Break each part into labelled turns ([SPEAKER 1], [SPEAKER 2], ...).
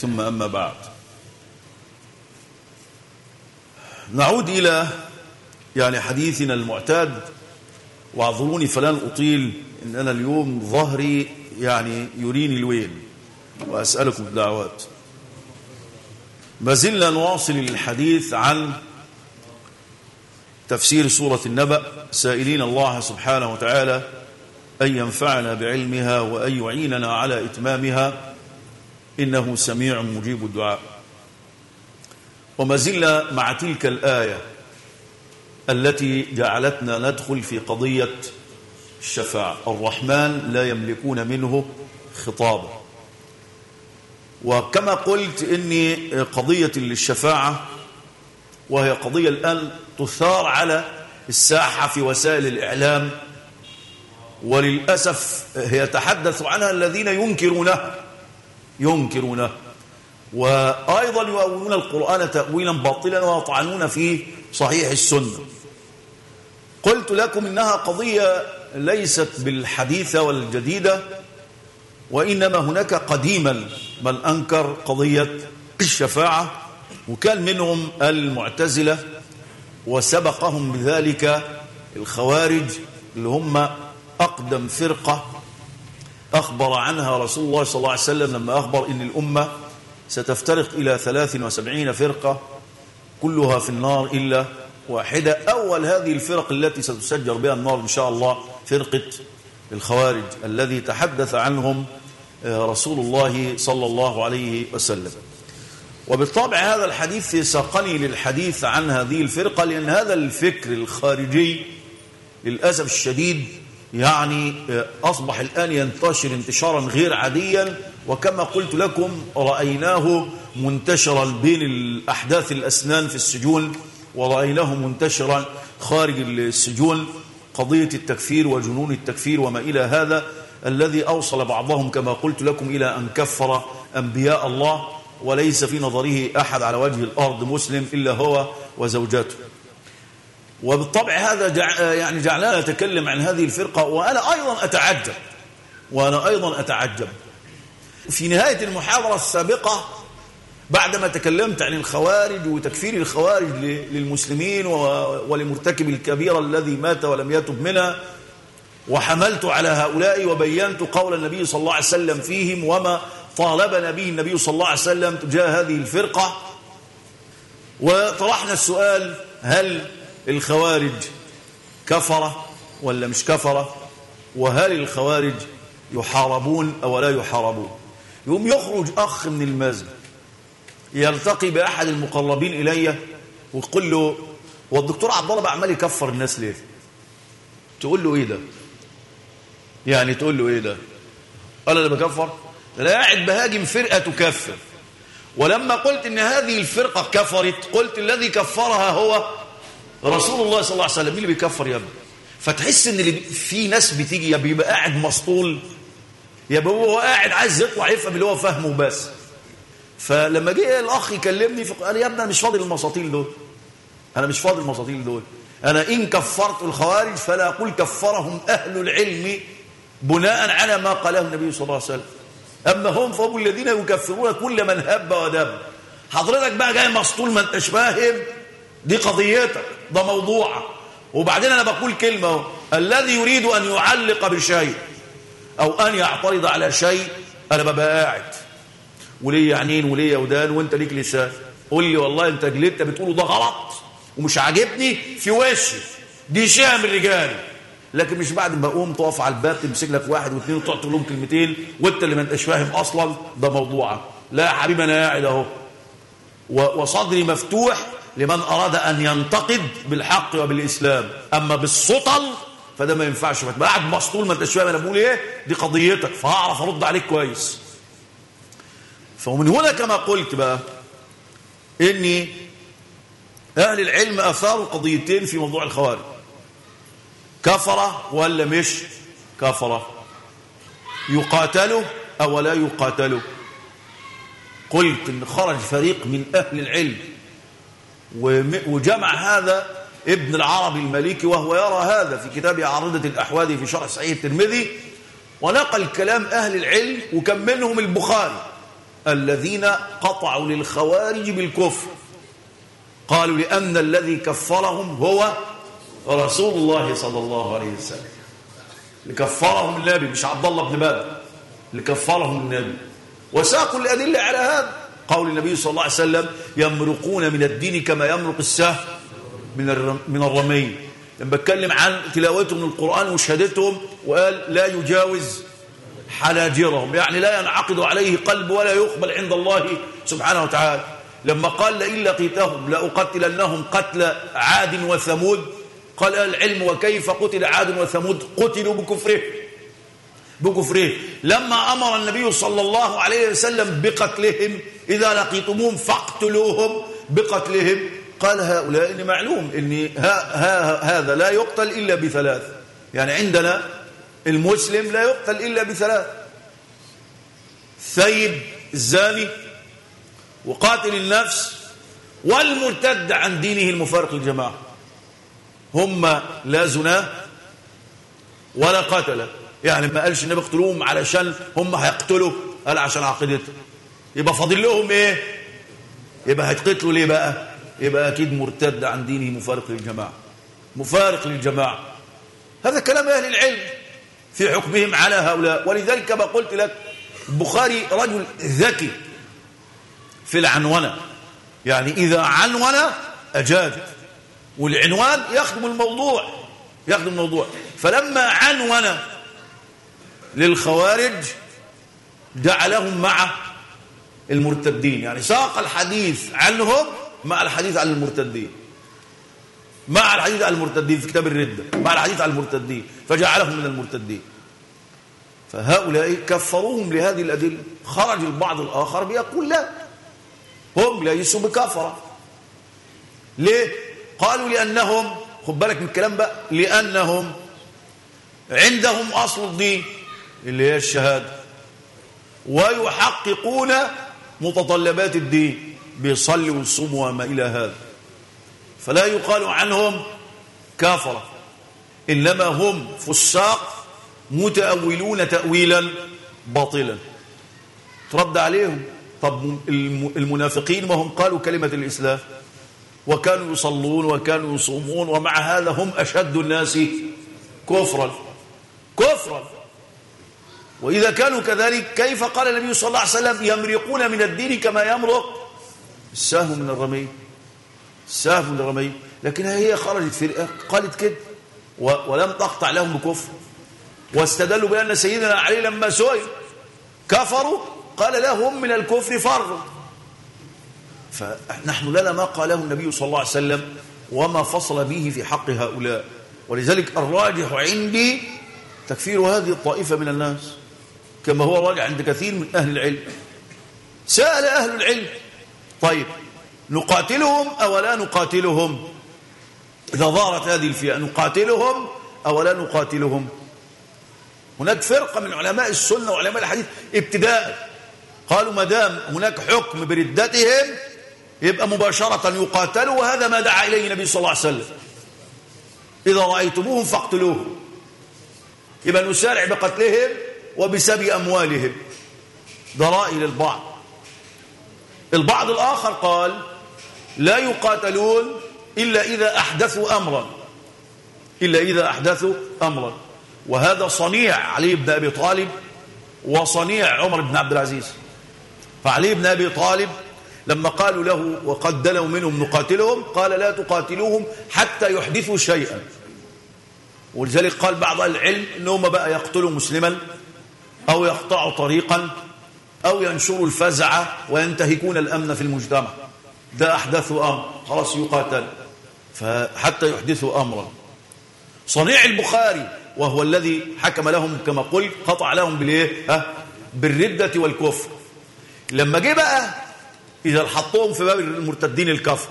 [SPEAKER 1] ثم أما بعد. نعود إلى يعني حديثنا المعتاد واعذروني فلن أطيل إن أنا اليوم ظهري يعني يريني الويل وأسألكم الدعوات. ما زلنا نواصل الحديث عن تفسير سورة النبأ سائلين الله سبحانه وتعالى أن ينفعنا بعلمها وأن يعيننا على إتمامها. إنه سميع مجيب الدعاء. وما زلنا مع تلك الآية التي جعلتنا ندخل في قضية الشفاعة. الرحمن لا يملكون منه خطابا. وكما قلت إني قضية الشفاعة وهي قضية الآن تثار على الساحة في وسائل الإعلام وللأسف يتحدث عنها الذين ينكرونه. ينكرونه. وأيضا يؤولون القرآن تأويلا باطلا ويطعنون في صحيح السنة. قلت لكم إنها قضية ليست بالحديثة والجديدة وإنما هناك قديما من أنكر قضية الشفاعة وكان منهم المعتزلة وسبقهم بذلك الخوارج اللي هم أقدم فرقة أخبر عنها رسول الله صلى الله عليه وسلم لما أخبر إن الأمة ستفترق إلى 73 فرقة كلها في النار إلا واحدة. أول هذه الفرق التي ستسجر بها النار إن شاء الله فرقة الخوارج الذي تحدث عنهم رسول الله صلى الله عليه وسلم. وبالطبع هذا الحديث ساقني للحديث عن هذه الفرقة لأن هذا الفكر الخارجي للأسف الشديد يعني أصبح الآن ينتشر انتشارا غير عاديا وكما قلت لكم رأيناه منتشرا بين الأحداث الأسنان في السجون ورأيناه منتشرا خارج السجون قضية التكفير وجنون التكفير وما إلى هذا الذي أوصل بعضهم كما قلت لكم إلى أن كفر أنبياء الله وليس في نظره أحد على وجه الأرض مسلم إلا هو وزوجاته. وبالطبع هذا جع يعني جعلنا نتكلم عن هذه الفرقة وأنا أيضا أتعجب وأنا أيضا أتعجب. في نهاية المحاضرة السابقة بعدما تكلمت عن الخوارج وتكفير الخوارج للمسلمين ولمرتكب الكبيرة الذي مات ولم يتب منها وحملت على هؤلاء وبينت قول النبي صلى الله عليه وسلم فيهم وما طالبنا به النبي صلى الله عليه وسلم تجاه هذه الفرقة. وطرحنا السؤال هل الخوارج كفرة ولا مش كفرة؟ وهل الخوارج يحاربون أو لا يحاربون؟ يوم يخرج أخ من المسجد يلتقي بأحد المقربين إلي ويقول له والدكتور عبد الله عمال يكفر الناس ليه؟ تقول له إيه ده؟ يعني تقول له إيه ده؟ قال أنا بكفر؟ أنا قاعد بهاجم فرقة تكفر. ولما قلت إن هذه الفرقة كفرت قلت الذي كفرها هو رسول الله صلى الله عليه وسلم مين اللي بيكفر يا ابني؟ فتحس إن في ناس بتيجي يا بيبقى قاعد مسطول يا هو قاعد عايز يطلع يفهم اللي هو فاهمه بس. فلما جه الأخ يكلمني فقال يا ابني أنا مش فاضي للمساطيل دول. أنا مش فاضي المساطيل دول. أنا إن كفرت الخوارج فلا أقول كفرهم أهل العلم بناء على ما قاله النبي صلى الله عليه وسلم. أما هم فهم الذين يكفرون كل من هب ودب. حضرتك بقى جاي مسطول ما أنتش فاهم. دي قضيتك ده موضوعك. وبعدين أنا بقول كلمة الذي يريد أن يعلق بشيء أو أن يعترض على شيء أنا ببقى قاعد. وليه عينين وليه ودان؟ وأنت ليك لسان. قول لي والله أنت اللي أنت بتقوله ده غلط ومش عاجبني في وشي. دي من الرجال لكن مش بعد ما أقوم تقف على الباب تمسك لك واحد واثنين وتقعد تقول لهم كلمتين وأنت اللي ما أنتش فاهم أصلا ده موضوعك. لا يا حبيبي أنا قاعد أهو. وصدري مفتوح لمن أراد أن ينتقد بالحق وبالإسلام. أما بالسطل فده ما ينفعش. فتبقى قاعد مسطول ما انتش فاهم أنا بقول إيه؟ دي قضيتك. فهعرف أرد عليك كويس. فمن هنا كما قلت بقى إني أهل العلم أثاروا قضيتين في موضوع الخوارج. كفر ولا مش كفر؟ يقاتلوا أو لا يقاتلوا؟ قلت إن خرج فريق من أهل العلم وجمع هذا ابن العربي المالكي وهو يرى هذا في كتاب عارضة الأحوادي في شرح صحيح الترمذي ونقل كلام أهل العلم وكم منهم البخاري الذين قطعوا للخوارج بالكفر قالوا لأن الذي كفرهم هو رسول الله صلى الله عليه وسلم. لكفرهم النبي مش عبد الله بن بدر لكفرهم النبي. وساقوا الأدلة على هذا. قول النبي صلى الله عليه وسلم يمرقون من الدين كما يمرق السهم من من الرمي لما بتكلم عن تلاوتهم من القرآن وشهادتهم وقال لا يجاوز حناجرهم يعني لا ينعقد عليه قلب ولا يقبل عند الله سبحانه وتعالى. لما قال لئن لقيتهم لأقتلنهم قتل عاد وثمود قال العلم وكيف قتل عاد وثمود؟ قتلوا بكفره بكفره لما أمر النبي صلى الله عليه وسلم بقتلهم إذا لقيتموهم فاقتلوهم بقتلهم. قال هؤلاء إن معلوم إن ها ها هذا لا يقتل إلا بثلاث. يعني عندنا المسلم لا يقتل إلا بثلاث. ثيب الزاني وقاتل النفس والمرتد عن دينه المفارق الجماعة هم لا زنا ولا قتل يعني ما قالش النبي اقتلوهم علشان هم هيقتلوا. قال عشان عقيدتهم يبقى فاضل لهم إيه؟ يبقى هيتقتلوا ليه بقى؟ يبقى أكيد مرتد عن دينه مفارق للجماعة. مفارق للجماعة. هذا كلام أهل العلم في حكمهم على هؤلاء. ولذلك كما قلت لك البخاري رجل ذكي في العنونة يعني إذا عنون أجاد والعنوان يخدم الموضوع. يخدم الموضوع. فلما عنون للخوارج جعلهم مع المرتدين. يعني ساق الحديث عنهم مع الحديث عن المرتدين. مع الحديث عن المرتدين في كتاب الردة. مع الحديث عن المرتدين. فجعلهم من المرتدين. فهؤلاء كفروهم لهذه الأدلة. خرج البعض الآخر بيقول لا. هم ليسوا بكفرة ليه؟ قالوا لأنهم خد بالك من الكلام بقى لأنهم عندهم أصل الدين. اللي هي الشهادة. ويحققون متطلبات الدين بيصلي ويصوم وما إلى هذا. فلا يقال عنهم كافرة. إنما هم فساق متأولون تأويلا باطلا. ترد عليهم. طب المنافقين وهم قالوا كلمة الإسلام؟ وكانوا يصلون وكانوا يصومون ومع هذا هم أشد الناس كفرا. كفرا. وإذا كانوا كذلك كيف قال النبي صلى الله عليه وسلم يمرقون من الدين كما يمرق السهم من الرمي السهم من الرمي لكن هي خرجت فرقة قالت كده ولم تقطع لهم بكفر واستدلوا بأن سيدنا علي لما سئل كفروا؟ قال لهم من الكفر فروا فنحن لنا ما قاله النبي صلى الله عليه وسلم وما فصل به في حق هؤلاء. ولذلك الراجح عندي تكفير هذه الطائفة من الناس. كما هو راجع عند كثير من أهل العلم. سأل أهل العلم. طيب نقاتلهم أو لا نقاتلهم؟ إذا ظهرت هذه الفئة نقاتلهم أو لا نقاتلهم؟ هناك فرقة من علماء السنة وعلماء الحديث ابتداء. قالوا ما دام هناك حكم بردتهم يبقى مباشرة يقاتلوا وهذا ما دعا إليه النبي صلى الله عليه وسلم. إذا رأيتموهم فاقتلوهم. يبقى نسارع بقتلهم وبسبي أموالهم. ده رأي للبعض البعض الآخر قال لا يقاتلون إلا إذا أحدثوا أمرا. إلا إذا أحدثوا أمرا. وهذا صنيع علي بن أبي طالب وصنيع عمر بن عبد العزيز. فعلي بن أبي طالب لما قالوا له وقد دلوا منهم نقاتلهم قال لا تقاتلوهم حتى يحدثوا شيئا. ولذلك قال بعض العلم إنهم بقى يقتلوا مسلما. أو يقطعوا طريقا أو ينشروا الفزعه وينتهكون الأمن في المجتمع. ده احدثوا أمر. خلاص يقاتل. فحتى يحدثوا امرا. صنيع البخاري وهو الذي حكم لهم كما قلت قطع لهم بالإيه؟ ها؟ بالردة والكفر. لما جه بقى إذا حطوهم في باب المرتدين الكفر.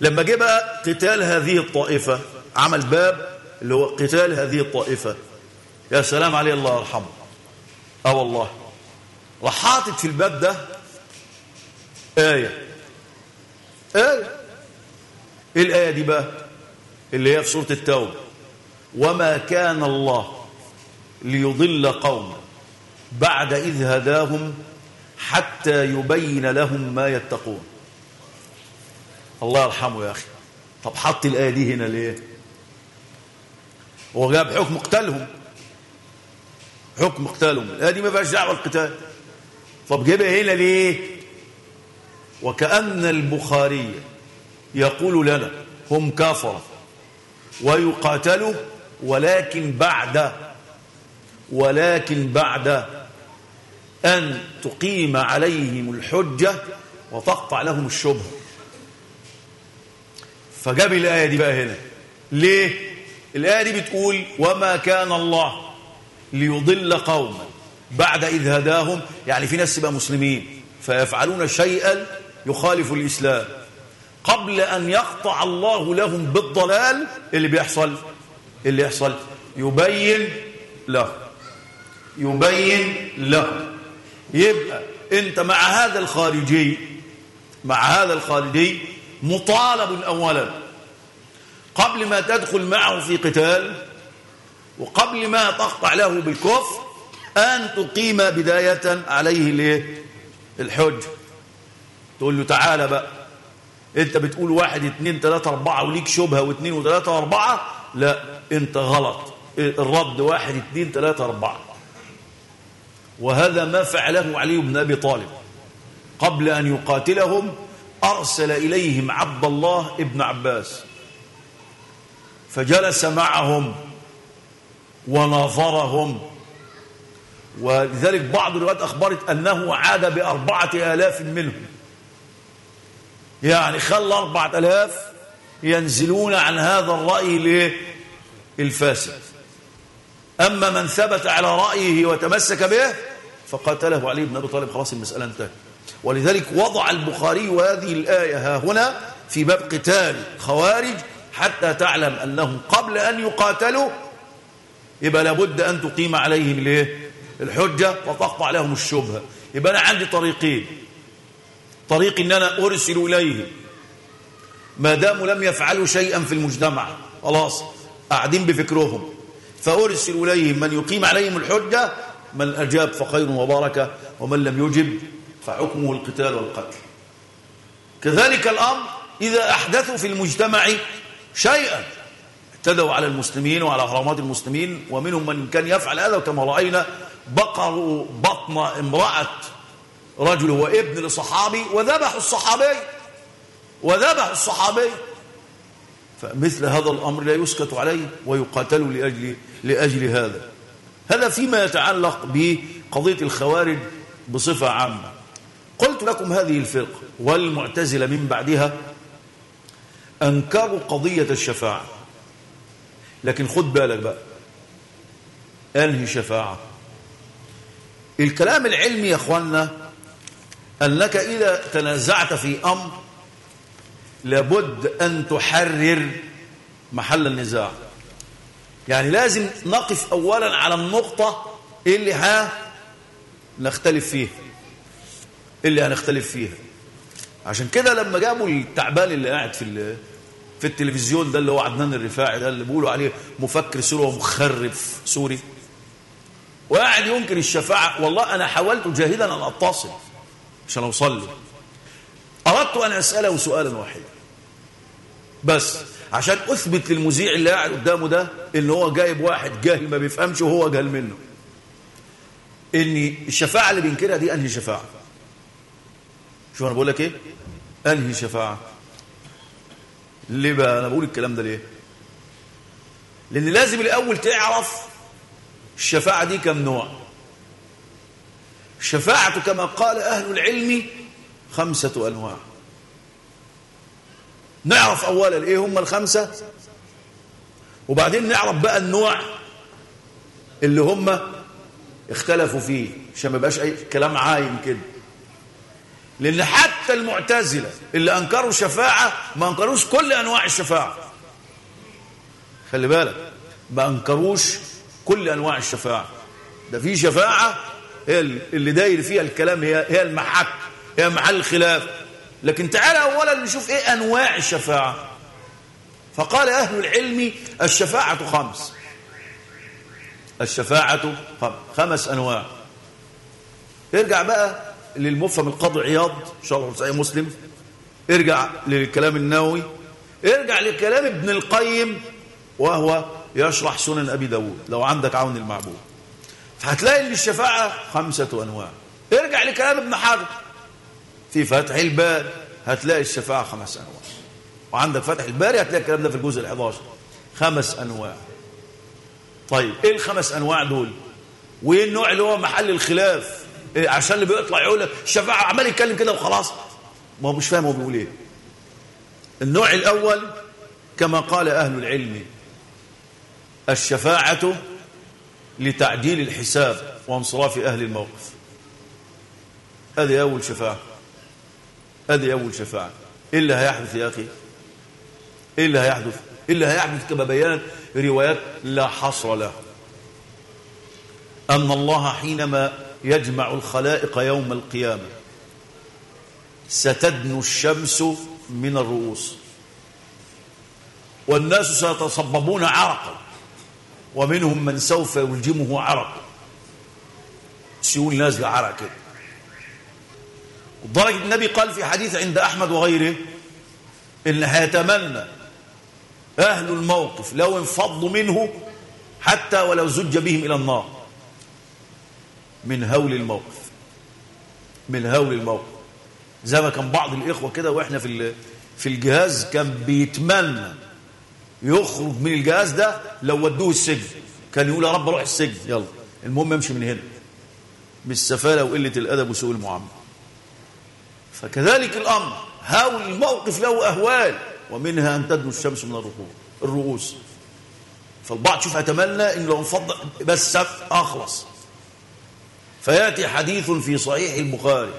[SPEAKER 1] لما جه بقى قتال هذه الطائفة عمل باب اللي هو قتال هذه الطائفة. يا سلام عليه الله يرحمه. آه والله. راح في الباب ده آية. آية. إيه الآية دي بقى؟ اللي هي في سورة التوبة. وما كان الله ليضل قوما بعد إذ هداهم حتى يبين لهم ما يتقون. الله يرحمه يا أخي. طب حط الآية دي هنا ليه؟ هو جاب حكم قتالهم حكم قتالهم دي ما فيهاش دعوة القتال طب جيبها هنا ليه؟ وكأن البخاري يقول لنا هم كفرة ويقاتلوا ولكن بعد ولكن بعد أن تقيم عليهم الحجة وتقطع لهم الشبهة. فجاب الآية دي بقى هنا. ليه؟ الآية دي بتقول وما كان الله ليضل قوما بعد إذ هداهم. يعني في ناس بقى مسلمين فيفعلون شيئا يخالف الإسلام. قبل أن يقطع الله لهم بالضلال اللي بيحصل؟ اللي يحصل؟ يبين له. يبين له. يبقى أنت مع هذا الخارجي مع هذا الخارجي مطالب اولا. قبل ما تدخل معه في قتال وقبل ما تقطع له بالكفر أن تقيم بداية عليه الايه الحج. تقول له تعالى بقى. أنت بتقول واحد اتنين تلاتة أربعة وليك شبهة واتنين وتلاتة أربعة؟ لا أنت غلط. الرد واحد اتنين تلاتة أربعة. وهذا ما فعله علي بن أبي طالب. قبل أن يقاتلهم أرسل إليهم عبد الله ابن عباس. فجلس معهم. وناظرهم ولذلك بعض الروايات أخبرت أنه عاد بأربعة آلاف منهم. يعني خلى أربعة ألاف ينزلون عن هذا الرأي الفاسد. أما من ثبت على رأيه وتمسك به فقاتله علي بن أبي طالب. خلاص المسألة انتهت. ولذلك وضع البخاري هذه الآية ها هنا في باب قتال خوارج حتى تعلم أنهم قبل أن يقاتلوا يبقى لابد أن تقيم عليهم الحجة وتقطع لهم الشبهة. يبقى أنا عندي طريقين. طريق إن أنا أرسل اليه ما داموا لم يفعلوا شيئا في المجتمع خلاص قاعدين بفكرهم. فأرسل إليهم من يقيم عليهم الحجة من أجاب فخير وبركة ومن لم يجب فحكمه القتال والقتل. كذلك الأمر إذا أحدثوا في المجتمع شيئا. اعتدوا على المسلمين وعلى حرامات المسلمين ومنهم من كان يفعل هذا كما رأينا بقروا بطن امرأة رجل هو ابن لصحابي وذبحوا الصحابي وذبحوا الصحابي. فمثل هذا الأمر لا يسكت عليه ويقاتل لأجل, لأجل هذا. هذا فيما يتعلق بقضية الخوارج بصفة عامة. قلت لكم هذه الفرقة والمعتزلة من بعدها أنكروا قضية الشفاعة. لكن خد بالك بقى. أنهي شفاعة؟ الكلام العلمي يا أخوانا أنك إذا تنازعت في أمر لابد أن تحرر محل النزاع. يعني لازم نقف أولا على النقطة اللي ها نختلف فيها. اللي هنختلف فيها. عشان كده لما جابوا التعبان اللي قاعد في في التلفزيون ده اللي هو عدنان الرفاعي ده اللي بيقولوا عليه مفكر سوري ومخرب سوري. وقاعد ينكر الشفاعة والله أنا حاولت جاهدا أن أتصل عشان أوصل له. أردت أن أسأله سؤالا واحدا. بس عشان أثبت للمذيع اللي قاعد قدامه ده إن هو جايب واحد جاهل ما بيفهمش وهو جاهل منه. إن الشفاعة اللي بينكرها دي أنهي شفاعة؟ شو أنا بقول لك إيه؟ أنهي شفاعة؟ ليه بقى؟ أنا بقول الكلام ده ليه؟ لأن لازم الأول تعرف الشفاعة دي كم نوع. الشفاعة كما قال أهل العلم خمسة أنواع. نعرف أولا إيه هم الخمسة؟ وبعدين نعرف بقى النوع اللي هم اختلفوا فيه عشان ما يبقاش أي كلام عايم كده. لأن حتى المعتزلة اللي أنكروا الشفاعة ما أنكروش كل أنواع الشفاعة. خلي بالك ما أنكروش كل أنواع الشفاعة. ده في شفاعة هي اللي داير فيها الكلام هي هي المحك هي محل الخلاف لكن تعالى أولا نشوف إيه أنواع الشفاعة. فقال أهل العلم الشفاعة خمس. الشفاعة خمس أنواع. ارجع بقى للمفهم القاضي عياض إن شاء الله صحيح مسلم. ارجع للكلام النووي. ارجع لكلام ابن القيم وهو يشرح سنن أبي داود. لو عندك عون المعبود. فهتلاقي إن الشفاعة خمسة أنواع. ارجع لكلام ابن حجر. في فتح الباري هتلاقي الشفاعة خمس أنواع. وعندك فتح الباري هتلاقي الكلام ده في الجزء ال11 خمس أنواع. طيب إيه الخمس أنواع دول؟ وايه النوع اللي هو محل الخلاف؟ عشان اللي بيطلع يقول لك الشفاعة عمال يتكلم كده وخلاص. ما هو مش فاهم هو بيقول إيه. النوع الأول كما قال أهل العلم الشفاعة لتعديل الحساب وانصراف أهل الموقف. هذه أول شفاعة. هذه أول شفاعة. إيه اللي هيحدث يا أخي؟ إيه اللي هيحدث؟ إيه اللي هيحدث كما بيانت روايات لا حصر له أن الله حينما يجمع الخلائق يوم القيامة. ستدنو الشمس من الرؤوس. والناس سيتصببون عرقا. ومنهم من سوف يلجمه عرق. سيول نازل عرق كده لدرجة النبي قال في حديث عند أحمد وغيره إن هيتمنى أهل الموقف لو انفضوا منه حتى ولو زج بهم إلى النار. من هول الموقف. من هول الموقف. زي ما كان بعض الإخوة كده وإحنا في في الجهاز كان بيتمنى يخرج من الجهاز ده لو ودوه السجن. كان يقول يا رب أروح السجن يلا. المهم امشي من هنا. بالسفاله وقلة الأدب وسوء المعاملة. فكذلك الأمر. هاول الموقف له أهوال ومنها أن تدنو الشمس من الرؤوس فالبعض شوف اتمنى ان لو انفض بس اخلص فيأتي حديث في صحيح البخاري.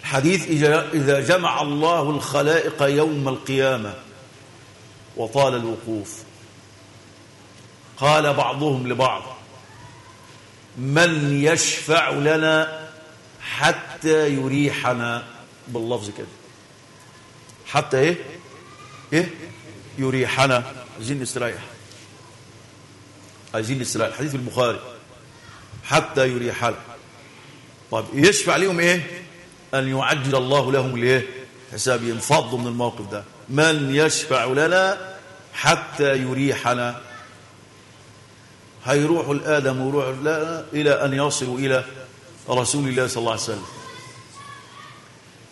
[SPEAKER 1] الحديث إذا جمع الله الخلائق يوم القيامة وطال الوقوف. قال بعضهم لبعض من يشفع لنا حتى يريحنا باللفظ كده. حتى إيه؟ إيه؟ يريحنا. عايزين نستريح. عايزين نستريح. حديث البخاري. حتى يريحنا طب يشفع لهم إيه؟ أن يعجل الله لهم الايه حساب ينفضوا من الموقف ده. من يشفع لنا حتى يريحنا. هيروح الآدم ويروح لنا إلى أن يصلوا إلى رسول الله صلى الله عليه وسلم.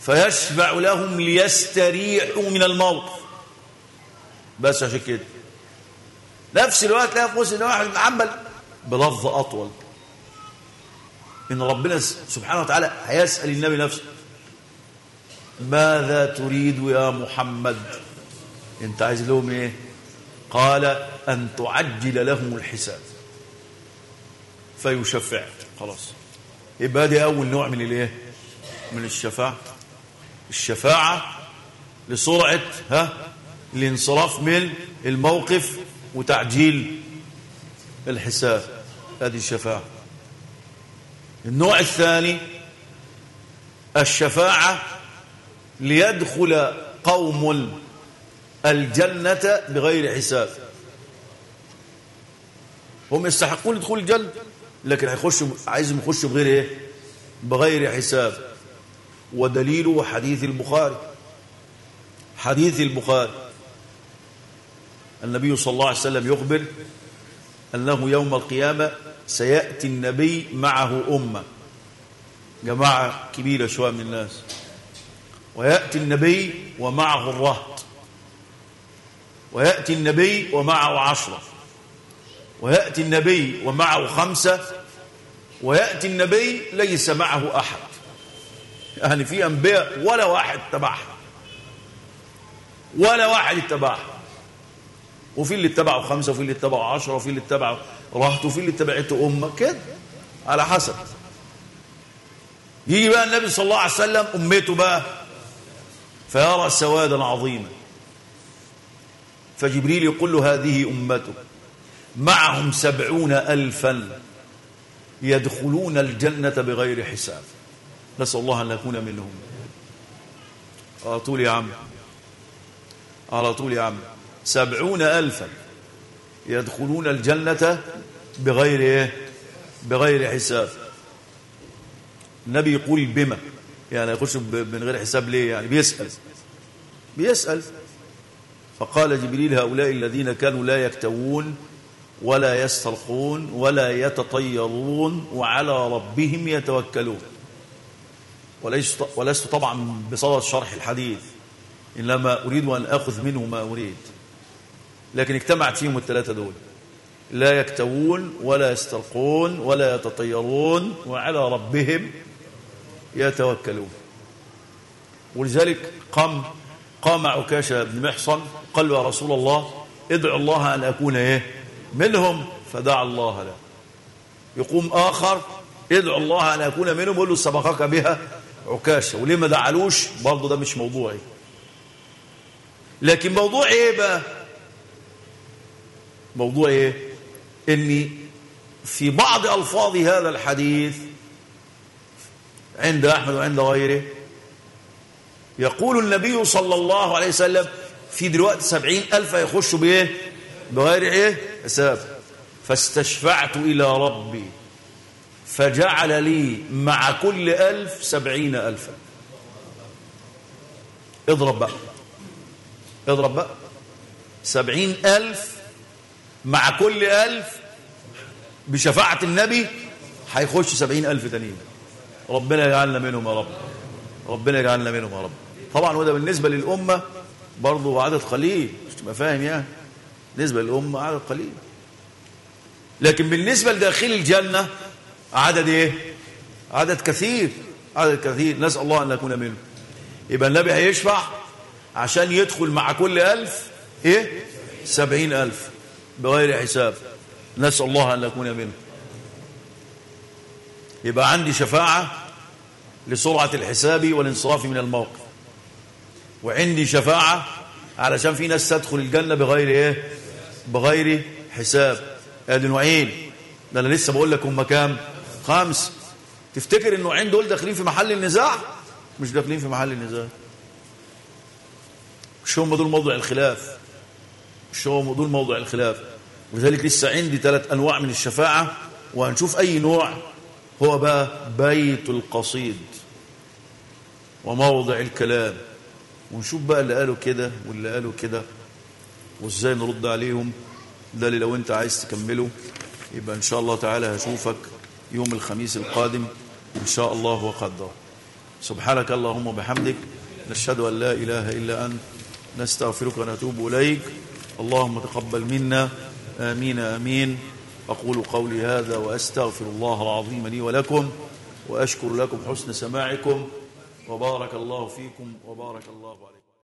[SPEAKER 1] فيشفع لهم ليستريحوا من الموقف. بس عشان كده. نفس الوقت لا يقول ان واحد محمل بلفظ أطول. إن ربنا سبحانه وتعالى هيسأل النبي نفسه ماذا تريد يا محمد؟ أنت عايز لهم إيه؟ قال أن تعجل لهم الحساب. فيشفع. خلاص. يبقى دي أول نوع من الإيه؟ من الشفاعة. الشفاعة لسرعة ها الانصراف من الموقف وتعجيل الحساب. هذه الشفاعة. النوع الثاني الشفاعة ليدخل قوم الجنة بغير حساب. هم يستحقون دخول الجنة لكن هيخشوا عايزهم يخشوا بغير إيه؟ بغير حساب. ودليله حديث البخاري حديث البخاري. النبي صلى الله عليه وسلم يخبر أنه يوم القيامة سيأتي النبي معه أمة. جماعة كبيرة شوية من الناس. ويأتي النبي ومعه الرهط. ويأتي النبي ومعه عشرة. ويأتي النبي ومعه خمسة. ويأتي النبي ليس معه أحد. يعني في أنبياء ولا واحد تبعها ولا واحد اتبعها وفي اللي اتبعوا خمسة وفي اللي اتبعوا عشرة وفي اللي اتبعوا رهط وفي اللي اتبعته أمة. كده. على حسب. يجي بقى النبي صلى الله عليه وسلم أمته بقى فيرى سوادا عظيما. فجبريل يقول له هذه أمته معهم سبعون ألفا يدخلون الجنة بغير حساب. نسأل الله أن نكون منهم. على طول يا عم. على طول يا عم. سبعون ألفا. يدخلون الجنة بغير إيه؟ بغير حساب. النبي يقول بما. يعني يخش من غير حساب ليه؟ يعني بيسأل. بيسأل. فقال جبريل هؤلاء الذين كانوا لا يكتوون ولا يسترقون ولا يتطيرون وعلى ربهم يتوكلون. ولست طبعا بصدد شرح الحديث. إنما أريد أن أخذ منه ما أريد. لكن اجتمعت فيهم الثلاثة دول. لا يكتوون ولا يسترقون ولا يتطيرون وعلى ربهم يتوكلون. ولذلك قام قام عكاشة بن محصن قال له يا رسول الله ادعو الله أن أكون إيه؟ منهم فدعا الله له. يقوم آخر ادعو الله أن أكون منهم يقول له سبقك بها عكاشة. وليه ما دعلوش برضه ده مش موضوعي. لكن موضوع إيه بقى؟ موضوع إيه؟ إني في بعض ألفاظ هذا الحديث عند أحمد وعند غيره يقول النبي صلى الله عليه وسلم في دلوقتي سبعين ألف يخشوا بإيه؟ بغير إيه؟ حساب. فاستشفعت إلى ربي فجعل لي مع كل ألف سبعين ألفا اضرب بقى اضرب بقى. سبعين ألف مع كل ألف بشفاعة النبي هيخش سبعين ألف تانيين. ربنا يجعلنا منهم يا رب. ربنا يجعلنا منهم يا رب. طبعا وده بالنسبة للأمة برضه عدد قليل. مش تبقى فاهم يعني. بالنسبة للأمة عدد قليل. لكن بالنسبة لداخل الجنة عدد إيه؟ عدد كثير. عدد كثير. نسأل الله أن نكون منه يبقى النبي هيشفع عشان يدخل مع كل ألف إيه؟ سبعين ألف. بغير حساب. نسأل الله أن نكون منه. يبقى عندي شفاعة لسرعة الحساب والانصراف من الموقف. وعندي شفاعة علشان في ناس تدخل الجنة بغير إيه؟ بغير حساب. ادي نوعين ده أنا لسه بقول لك هم كام خمس تفتكر النوعين دول داخلين في محل النزاع؟ مش داخلين في محل النزاع. مش هم دول موضوع الخلاف. مش هم دول موضوع الخلاف. ولذلك لسه عندي ثلاث أنواع من الشفاعة وهنشوف أي نوع هو بقى بيت القصيد وموضع الكلام. ونشوف بقى اللي قالوا كده واللي قالوا كده وإزاي نرد عليهم. ده اللي لو أنت عايز تكمله يبقى إن شاء الله تعالى هشوفك يوم الخميس القادم إن شاء الله وقدر سبحانك اللهم وبحمدك نشهد أن لا إله إلا أنت نستغفرك ونتوب إليك. اللهم تقبل منا آمين آمين. أقول قولي هذا وأستغفر الله العظيم لي ولكم وأشكر لكم حسن سماعكم. وبارك الله فيكم وبارك الله عليكم.